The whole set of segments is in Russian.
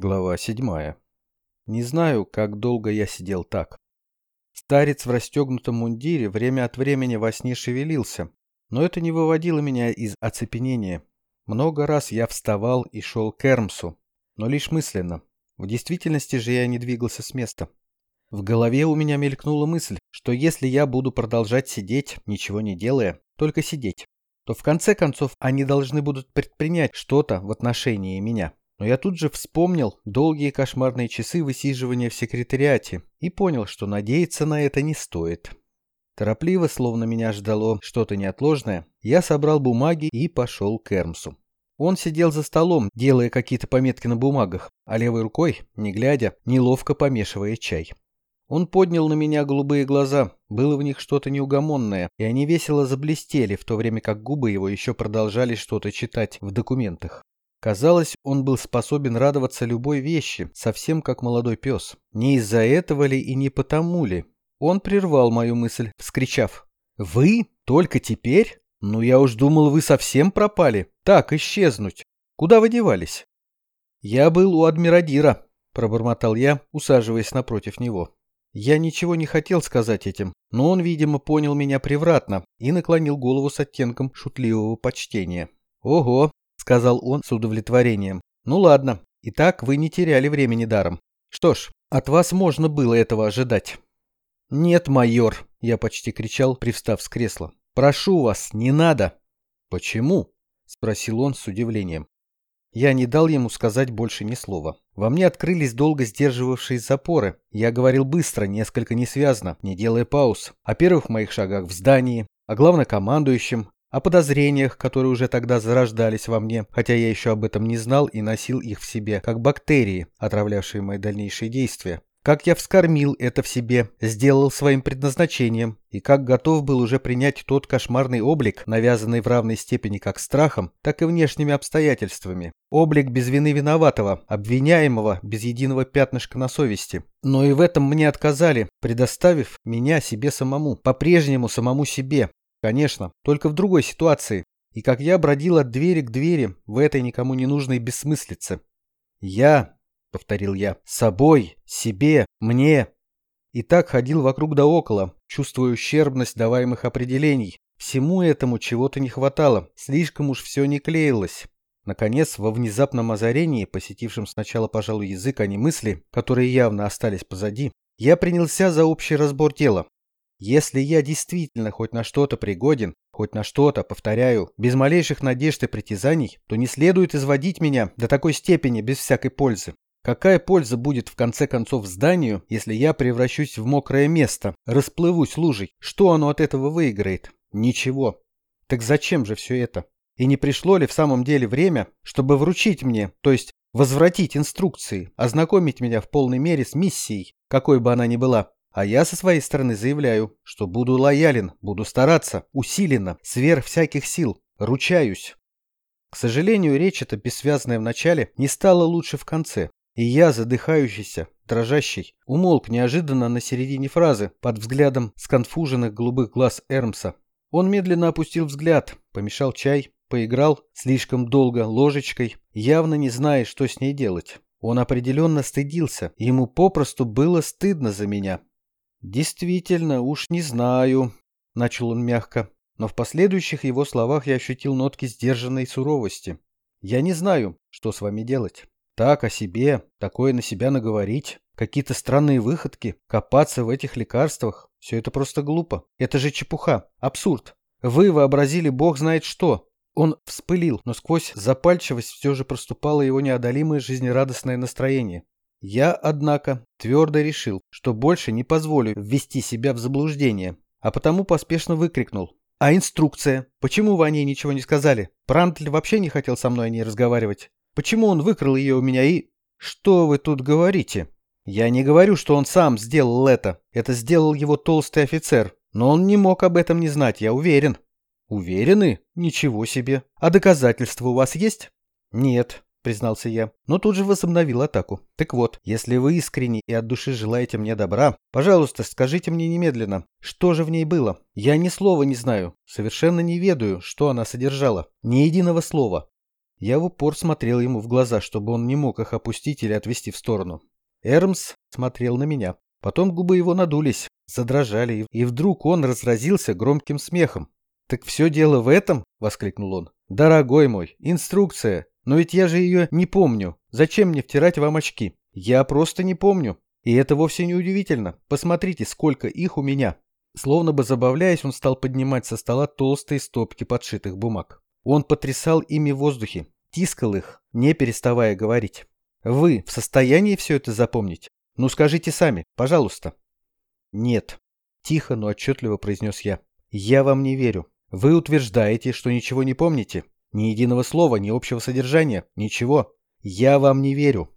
Глава седьмая. Не знаю, как долго я сидел так. Старец в расстегнутом мундире время от времени во сне шевелился, но это не выводило меня из оцепенения. Много раз я вставал и шел к Эрмсу, но лишь мысленно. В действительности же я не двигался с места. В голове у меня мелькнула мысль, что если я буду продолжать сидеть, ничего не делая, только сидеть, то в конце концов они должны будут предпринять что-то в отношении меня. Но я тут же вспомнил долгие кошмарные часы высиживания в секретариате и понял, что надеяться на это не стоит. Торопливо, словно меня ждало что-то неотложное, я собрал бумаги и пошел к Эрмсу. Он сидел за столом, делая какие-то пометки на бумагах, а левой рукой, не глядя, неловко помешивая чай. Он поднял на меня голубые глаза, было в них что-то неугомонное, и они весело заблестели, в то время как губы его еще продолжали что-то читать в документах. Казалось, он был способен радоваться любой вещи, совсем как молодой пес. Не из-за этого ли и не потому ли? Он прервал мою мысль, вскричав. «Вы? Только теперь? Ну я уж думал, вы совсем пропали. Так, исчезнуть. Куда вы девались?» «Я был у адмиродира», — пробормотал я, усаживаясь напротив него. Я ничего не хотел сказать этим, но он, видимо, понял меня превратно и наклонил голову с оттенком шутливого почтения. «Ого, сказал он с удовлетворением. Ну ладно, и так вы не теряли времени даром. Что ж, от вас можно было этого ожидать. Нет, майор, я почти кричал, привстав с кресла. Прошу вас, не надо. Почему? спросил он с удивлением. Я не дал ему сказать больше ни слова. Во мне открылись долго сдерживавшие запоры. Я говорил быстро, несколько несвязно, не делая пауз. О первых моих шагах в здании, о главнокомандующем, о подозрениях, которые уже тогда зарождались во мне, хотя я еще об этом не знал и носил их в себе, как бактерии, отравлявшие мои дальнейшие действия. Как я вскормил это в себе, сделал своим предназначением, и как готов был уже принять тот кошмарный облик, навязанный в равной степени как страхом, так и внешними обстоятельствами. Облик без вины виноватого, обвиняемого без единого пятнышка на совести. Но и в этом мне отказали, предоставив меня себе самому, по-прежнему самому себе, Конечно, только в другой ситуации. И как я бродил от двери к двери в этой никому не нужной бессмыслице. Я, повторил я, собой, себе, мне. И так ходил вокруг да около, чувствуя ущербность даваемых определений. Всему этому чего-то не хватало, слишком уж все не клеилось. Наконец, во внезапном озарении, посетившем сначала, пожалуй, язык, а не мысли, которые явно остались позади, я принялся за общий разбор тела, если я действительно хоть на что-то пригоден, хоть на что-то, повторяю, без малейших надежд и притязаний, то не следует изводить меня до такой степени без всякой пользы. Какая польза будет в конце концов зданию, если я превращусь в мокрое место, расплывусь лужей? Что оно от этого выиграет? Ничего. Так зачем же все это? И не пришло ли в самом деле время, чтобы вручить мне, то есть возвратить инструкции, ознакомить меня в полной мере с миссией, какой бы она ни была, а я со своей стороны заявляю, что буду лоялен, буду стараться, усиленно, сверх всяких сил, ручаюсь. К сожалению, речь эта бессвязная в начале не стала лучше в конце, и я, задыхающийся, дрожащий, умолк неожиданно на середине фразы под взглядом сконфуженных голубых глаз Эрмса. Он медленно опустил взгляд, помешал чай, поиграл слишком долго ложечкой, явно не зная, что с ней делать. Он определенно стыдился, ему попросту было стыдно за меня. «Действительно, уж не знаю», — начал он мягко, но в последующих его словах я ощутил нотки сдержанной суровости. «Я не знаю, что с вами делать. Так о себе, такое на себя наговорить, какие-то странные выходки, копаться в этих лекарствах — все это просто глупо. Это же чепуха, абсурд. Вы вообразили бог знает что». Он вспылил, но сквозь запальчивость все же проступало его неодолимое жизнерадостное настроение. Я, однако, твердо решил, что больше не позволю ввести себя в заблуждение, а потому поспешно выкрикнул. «А инструкция? Почему вы о ней ничего не сказали? Прантль вообще не хотел со мной о ней разговаривать. Почему он выкрал ее у меня и...» «Что вы тут говорите?» «Я не говорю, что он сам сделал это. Это сделал его толстый офицер. Но он не мог об этом не знать, я уверен». «Уверены? Ничего себе. А доказательства у вас есть?» «Нет признался я, но тут же возобновил атаку. Так вот, если вы искренне и от души желаете мне добра, пожалуйста, скажите мне немедленно, что же в ней было? Я ни слова не знаю, совершенно не ведаю, что она содержала. Ни единого слова. Я в упор смотрел ему в глаза, чтобы он не мог их опустить или отвести в сторону. Эрмс смотрел на меня. Потом губы его надулись, задрожали, и вдруг он разразился громким смехом. «Так все дело в этом?» — воскликнул он. «Дорогой мой, инструкция. Но ведь я же ее не помню. Зачем мне втирать вам очки? Я просто не помню. И это вовсе не удивительно. Посмотрите, сколько их у меня». Словно бы забавляясь, он стал поднимать со стола толстые стопки подшитых бумаг. Он потрясал ими в воздухе, тискал их, не переставая говорить. «Вы в состоянии все это запомнить? Ну скажите сами, пожалуйста». «Нет», — тихо, но отчетливо произнес я. «Я вам не верю. Вы утверждаете, что ничего не помните? Ни единого слова, ни общего содержания, ничего. Я вам не верю».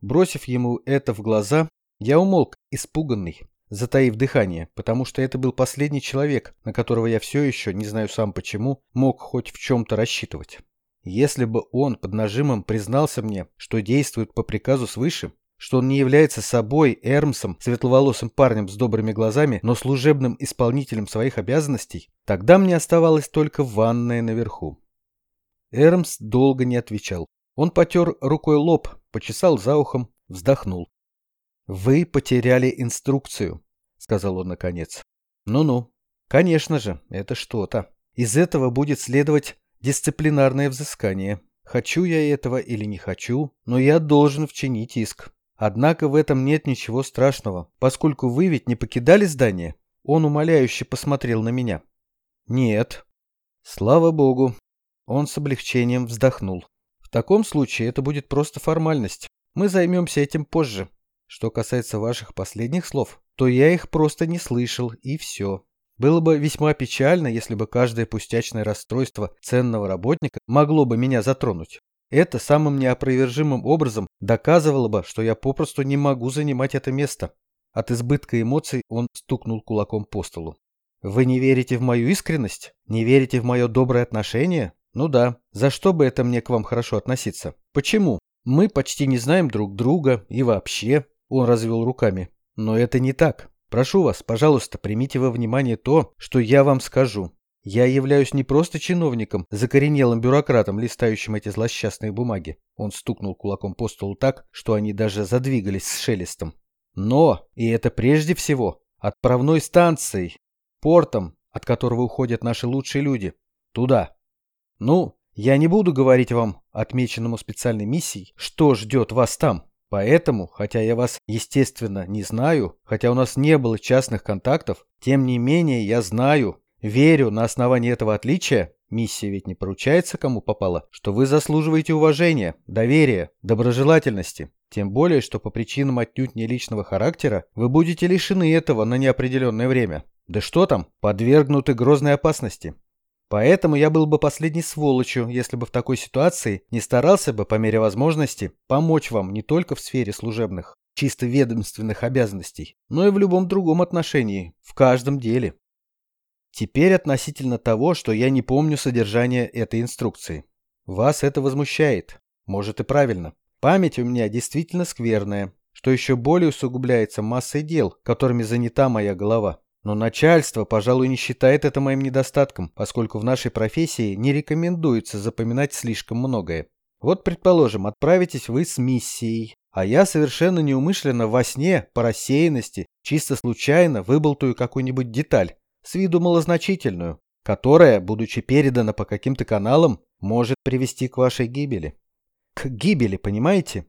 Бросив ему это в глаза, я умолк, испуганный, затаив дыхание, потому что это был последний человек, на которого я все еще, не знаю сам почему, мог хоть в чем-то рассчитывать. Если бы он под нажимом признался мне, что действует по приказу свыше, что он не является собой Эрмсом, светловолосым парнем с добрыми глазами, но служебным исполнителем своих обязанностей, тогда мне оставалось только ванная наверху. Эрмс долго не отвечал. Он потер рукой лоб, почесал за ухом, вздохнул. «Вы потеряли инструкцию», — сказал он наконец. «Ну-ну. Конечно же, это что-то. Из этого будет следовать дисциплинарное взыскание. Хочу я этого или не хочу, но я должен вчинить иск. Однако в этом нет ничего страшного, поскольку вы ведь не покидали здание. Он умоляюще посмотрел на меня. Нет. Слава богу. Он с облегчением вздохнул. В таком случае это будет просто формальность. Мы займемся этим позже. Что касается ваших последних слов, то я их просто не слышал, и все. Было бы весьма печально, если бы каждое пустячное расстройство ценного работника могло бы меня затронуть. Это самым неопровержимым образом доказывало бы, что я попросту не могу занимать это место. От избытка эмоций он стукнул кулаком по столу. «Вы не верите в мою искренность? Не верите в мое доброе отношение? Ну да. За что бы это мне к вам хорошо относиться? Почему? Мы почти не знаем друг друга и вообще...» Он развел руками. «Но это не так. Прошу вас, пожалуйста, примите во внимание то, что я вам скажу. Я являюсь не просто чиновником, закоренелым бюрократом, листающим эти злосчастные бумаги. Он стукнул кулаком по столу так, что они даже задвигались с шелестом. Но, и это прежде всего, отправной станцией, портом, от которого уходят наши лучшие люди. Туда. Ну, я не буду говорить вам, отмеченному специальной миссией, что ждет вас там. Поэтому, хотя я вас, естественно, не знаю, хотя у нас не было частных контактов, тем не менее я знаю, Верю на основании этого отличия, миссия ведь не поручается кому попало, что вы заслуживаете уважения, доверия, доброжелательности. Тем более, что по причинам отнюдь не личного характера вы будете лишены этого на неопределенное время. Да что там, подвергнуты грозной опасности. Поэтому я был бы последней сволочью, если бы в такой ситуации не старался бы, по мере возможности, помочь вам не только в сфере служебных, чисто ведомственных обязанностей, но и в любом другом отношении, в каждом деле. Теперь относительно того, что я не помню содержание этой инструкции. Вас это возмущает. Может и правильно. Память у меня действительно скверная, что еще более усугубляется массой дел, которыми занята моя голова. Но начальство, пожалуй, не считает это моим недостатком, поскольку в нашей профессии не рекомендуется запоминать слишком многое. Вот, предположим, отправитесь вы с миссией, а я совершенно неумышленно во сне, по рассеянности, чисто случайно выболтаю какую-нибудь деталь, с виду малозначительную, которая, будучи передана по каким-то каналам, может привести к вашей гибели. К гибели, понимаете?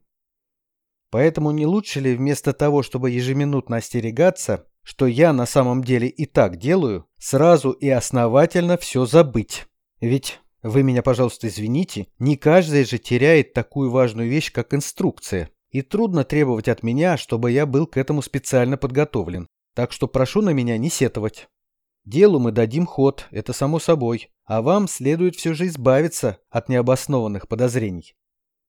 Поэтому не лучше ли вместо того, чтобы ежеминутно остерегаться, что я на самом деле и так делаю, сразу и основательно все забыть? Ведь, вы меня, пожалуйста, извините, не каждый же теряет такую важную вещь, как инструкция. И трудно требовать от меня, чтобы я был к этому специально подготовлен. Так что прошу на меня не сетовать. Делу мы дадим ход, это само собой, а вам следует все же избавиться от необоснованных подозрений.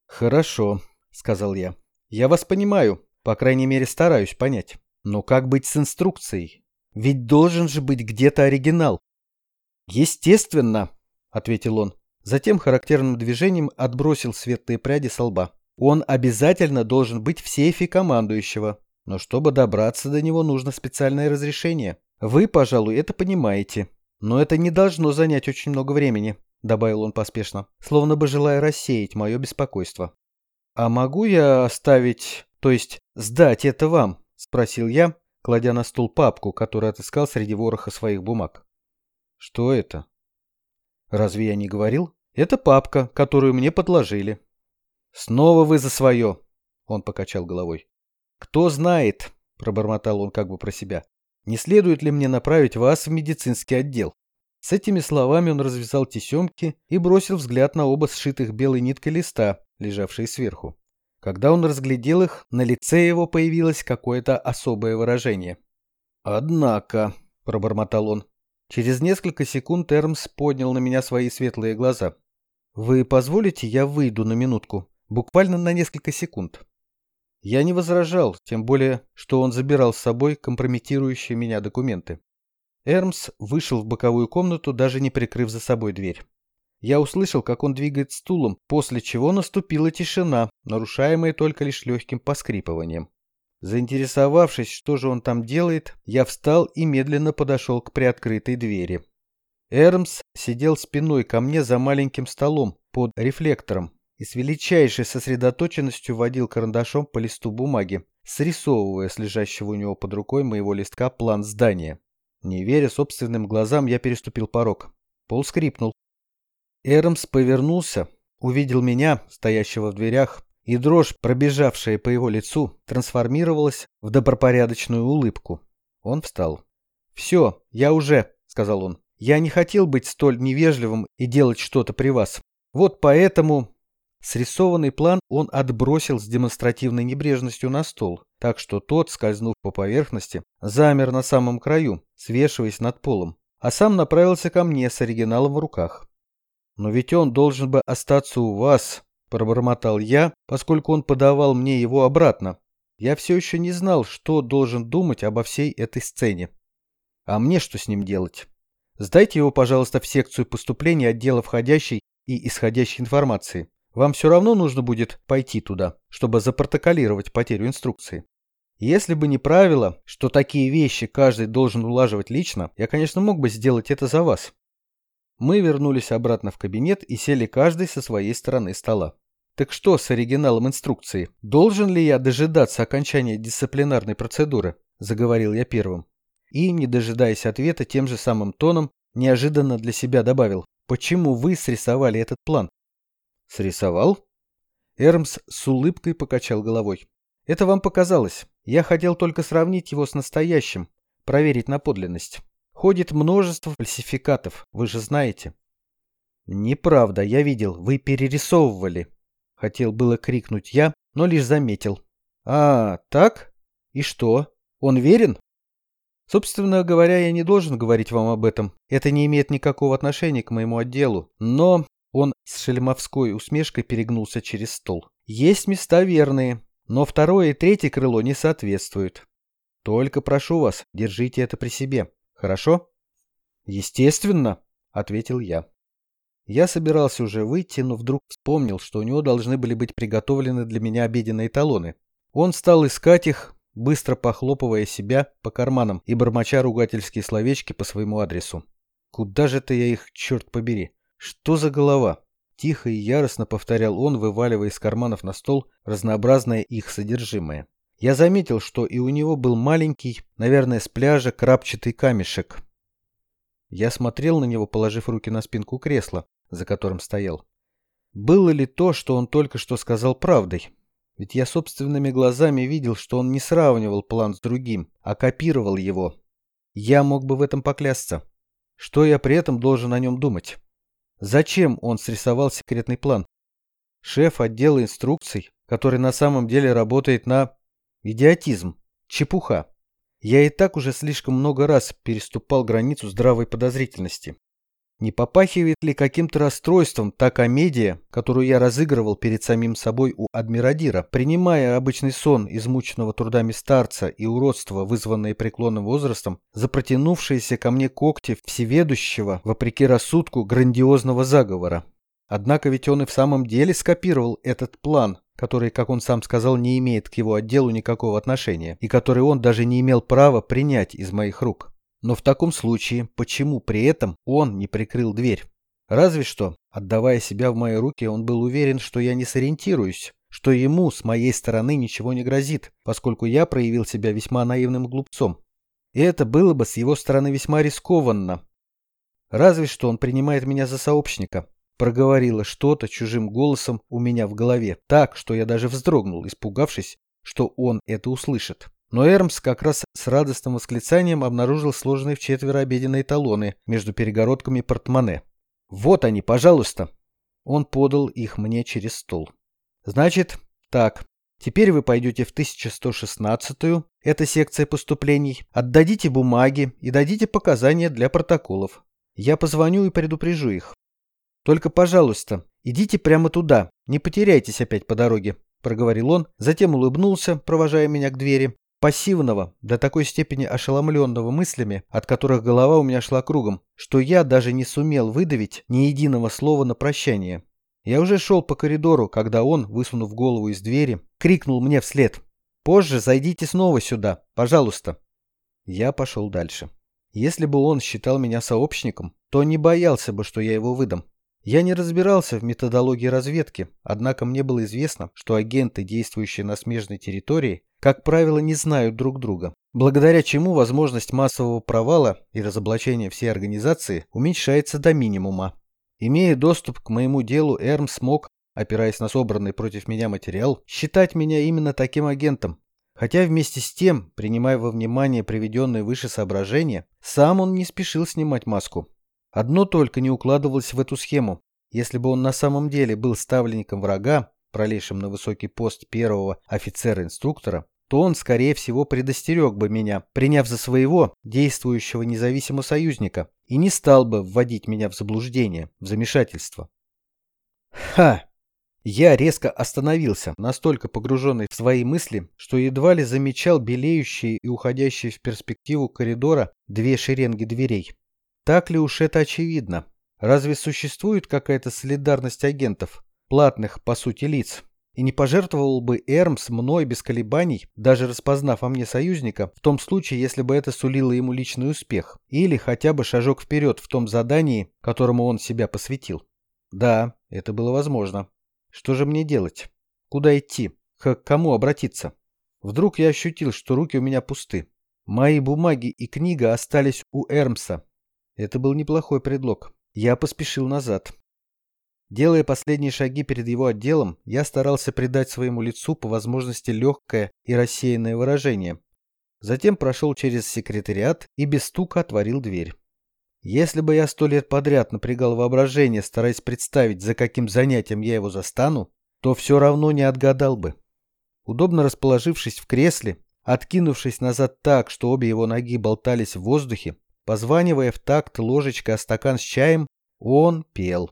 Хорошо, сказал я. Я вас понимаю, по крайней мере стараюсь понять. Но как быть с инструкцией? Ведь должен же быть где-то оригинал. Естественно, ответил он. Затем характерным движением отбросил светлые пряди со лба. Он обязательно должен быть в сейфе командующего. Но чтобы добраться до него, нужно специальное разрешение. Вы, пожалуй, это понимаете. Но это не должно занять очень много времени. — добавил он поспешно, словно бы желая рассеять мое беспокойство. «А могу я оставить, то есть сдать это вам?» — спросил я, кладя на стол папку, которую отыскал среди вороха своих бумаг. «Что это?» «Разве я не говорил? Это папка, которую мне подложили». «Снова вы за свое!» — он покачал головой. «Кто знает!» — пробормотал он как бы про себя. «Не следует ли мне направить вас в медицинский отдел?» С этими словами он развязал тесемки и бросил взгляд на оба сшитых белой ниткой листа, лежавшие сверху. Когда он разглядел их, на лице его появилось какое-то особое выражение. «Однако», — пробормотал он, — через несколько секунд Эрмс поднял на меня свои светлые глаза. «Вы позволите, я выйду на минутку? Буквально на несколько секунд». Я не возражал, тем более, что он забирал с собой компрометирующие меня документы. Эрмс вышел в боковую комнату, даже не прикрыв за собой дверь. Я услышал, как он двигает стулом, после чего наступила тишина, нарушаемая только лишь легким поскрипыванием. Заинтересовавшись, что же он там делает, я встал и медленно подошел к приоткрытой двери. Эрмс сидел спиной ко мне за маленьким столом под рефлектором и с величайшей сосредоточенностью водил карандашом по листу бумаги, срисовывая с лежащего у него под рукой моего листка план здания. Не веря собственным глазам, я переступил порог. Пол скрипнул. Эрмс повернулся, увидел меня, стоящего в дверях, и дрожь, пробежавшая по его лицу, трансформировалась в добропорядочную улыбку. Он встал. «Все, я уже», — сказал он. «Я не хотел быть столь невежливым и делать что-то при вас. Вот поэтому...» Срисованный план он отбросил с демонстративной небрежностью на стол, так что тот, скользнув по поверхности, замер на самом краю, свешиваясь над полом, а сам направился ко мне с оригиналом в руках. «Но ведь он должен бы остаться у вас», — пробормотал я, поскольку он подавал мне его обратно. Я все еще не знал, что должен думать обо всей этой сцене. А мне что с ним делать? Сдайте его, пожалуйста, в секцию поступления отдела входящей и исходящей информации. Вам все равно нужно будет пойти туда, чтобы запротоколировать потерю инструкции. Если бы не правило, что такие вещи каждый должен улаживать лично, я, конечно, мог бы сделать это за вас. Мы вернулись обратно в кабинет и сели каждый со своей стороны стола. Так что с оригиналом инструкции? Должен ли я дожидаться окончания дисциплинарной процедуры? Заговорил я первым. И, не дожидаясь ответа, тем же самым тоном неожиданно для себя добавил. Почему вы срисовали этот план? Срисовал? Эрмс с улыбкой покачал головой. Это вам показалось. Я хотел только сравнить его с настоящим, проверить на подлинность. Ходит множество фальсификатов, вы же знаете. Неправда, я видел, вы перерисовывали. Хотел было крикнуть я, но лишь заметил. А, так? И что? Он верен? Собственно говоря, я не должен говорить вам об этом. Это не имеет никакого отношения к моему отделу. Но он с шельмовской усмешкой перегнулся через стол. Есть места верные, но второе и третье крыло не соответствуют. Только прошу вас, держите это при себе. Хорошо? Естественно, ответил я. Я собирался уже выйти, но вдруг вспомнил, что у него должны были быть приготовлены для меня обеденные талоны. Он стал искать их, быстро похлопывая себя по карманам и бормоча ругательские словечки по своему адресу. Куда же ты я их, черт побери? Что за голова? Тихо и яростно повторял он, вываливая из карманов на стол разнообразное их содержимое. Я заметил, что и у него был маленький, наверное, с пляжа крапчатый камешек. Я смотрел на него, положив руки на спинку кресла, за которым стоял. Было ли то, что он только что сказал, правдой? Ведь я собственными глазами видел, что он не сравнивал план с другим, а копировал его. Я мог бы в этом поклясться. Что я при этом должен о нем думать? Зачем он срисовал секретный план? Шеф отдела инструкций, который на самом деле работает на... Идиотизм. Чепуха. Я и так уже слишком много раз переступал границу здравой подозрительности. Не попахивает ли каким-то расстройством та комедия, которую я разыгрывал перед самим собой у Адмирадира, принимая обычный сон измученного трудами старца и уродство, вызванное преклонным возрастом, за протянувшиеся ко мне когти всеведущего, вопреки рассудку, грандиозного заговора? Однако ведь он и в самом деле скопировал этот план, который, как он сам сказал, не имеет к его отделу никакого отношения, и который он даже не имел права принять из моих рук. Но в таком случае, почему при этом он не прикрыл дверь? Разве что, отдавая себя в мои руки, он был уверен, что я не сориентируюсь, что ему с моей стороны ничего не грозит, поскольку я проявил себя весьма наивным глупцом. И это было бы с его стороны весьма рискованно. Разве что он принимает меня за сообщника. Проговорила что-то чужим голосом у меня в голове, так, что я даже вздрогнул, испугавшись, что он это услышит. Но Эрмс как раз с радостным восклицанием обнаружил сложенные в четверо обеденные талоны между перегородками портмоне. «Вот они, пожалуйста!» Он подал их мне через стол. «Значит, так, теперь вы пойдете в 1116-ю, это секция поступлений, отдадите бумаги и дадите показания для протоколов. Я позвоню и предупрежу их. Только, пожалуйста, идите прямо туда, не потеряйтесь опять по дороге», — проговорил он, затем улыбнулся, провожая меня к двери, пассивного, до такой степени ошеломленного мыслями, от которых голова у меня шла кругом, что я даже не сумел выдавить ни единого слова на прощание. Я уже шел по коридору, когда он, высунув голову из двери, крикнул мне вслед. «Позже зайдите снова сюда, пожалуйста». Я пошел дальше. Если бы он считал меня сообщником, то не боялся бы, что я его выдам. Я не разбирался в методологии разведки, однако мне было известно, что агенты, действующие на смежной территории, как правило, не знают друг друга, благодаря чему возможность массового провала и разоблачения всей организации уменьшается до минимума. Имея доступ к моему делу, Эрм смог, опираясь на собранный против меня материал, считать меня именно таким агентом. Хотя вместе с тем, принимая во внимание приведенные выше соображения, сам он не спешил снимать маску. Одно только не укладывалось в эту схему. Если бы он на самом деле был ставленником врага, пролезшим на высокий пост первого офицера-инструктора, то он, скорее всего, предостерег бы меня, приняв за своего действующего независимого союзника, и не стал бы вводить меня в заблуждение, в замешательство. Ха! Я резко остановился, настолько погруженный в свои мысли, что едва ли замечал белеющие и уходящие в перспективу коридора две шеренги дверей. Так ли уж это очевидно? Разве существует какая-то солидарность агентов, платных, по сути, лиц? И не пожертвовал бы Эрмс мной без колебаний, даже распознав во мне союзника, в том случае, если бы это сулило ему личный успех, или хотя бы шажок вперед в том задании, которому он себя посвятил? Да, это было возможно. Что же мне делать? Куда идти? К кому обратиться? Вдруг я ощутил, что руки у меня пусты. Мои бумаги и книга остались у Эрмса, это был неплохой предлог. Я поспешил назад. Делая последние шаги перед его отделом, я старался придать своему лицу по возможности легкое и рассеянное выражение. Затем прошел через секретариат и без стука отворил дверь. Если бы я сто лет подряд напрягал воображение, стараясь представить, за каким занятием я его застану, то все равно не отгадал бы. Удобно расположившись в кресле, откинувшись назад так, что обе его ноги болтались в воздухе, Позванивая в такт ложечкой о стакан с чаем, он пел.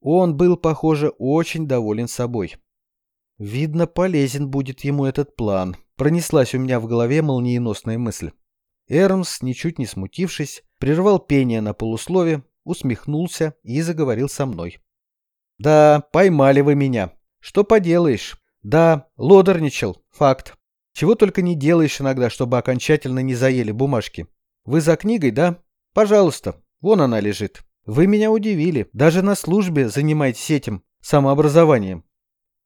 Он был, похоже, очень доволен собой. Видно, полезен будет ему этот план. Пронеслась у меня в голове молниеносная мысль. Эрмс, ничуть не смутившись, прервал пение на полуслове, усмехнулся и заговорил со мной. «Да, поймали вы меня. Что поделаешь? Да, лодорничал. Факт. Чего только не делаешь иногда, чтобы окончательно не заели бумажки. Вы за книгой, да? Пожалуйста, вон она лежит. Вы меня удивили. Даже на службе занимаетесь этим самообразованием.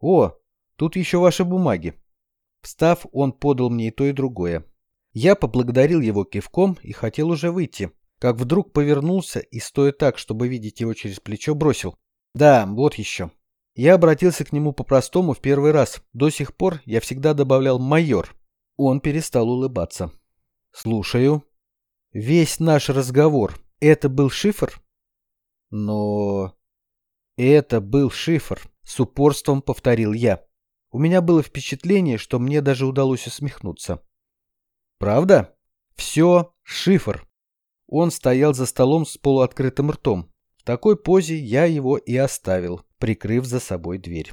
О, тут еще ваши бумаги. Встав, он подал мне и то, и другое. Я поблагодарил его кивком и хотел уже выйти, как вдруг повернулся и, стоя так, чтобы видеть его через плечо, бросил. Да, вот еще. Я обратился к нему по-простому в первый раз. До сих пор я всегда добавлял «майор». Он перестал улыбаться. «Слушаю», Весь наш разговор — это был шифр? Но... Это был шифр, с упорством повторил я. У меня было впечатление, что мне даже удалось усмехнуться. Правда? Все шифр. Он стоял за столом с полуоткрытым ртом. В такой позе я его и оставил, прикрыв за собой дверь.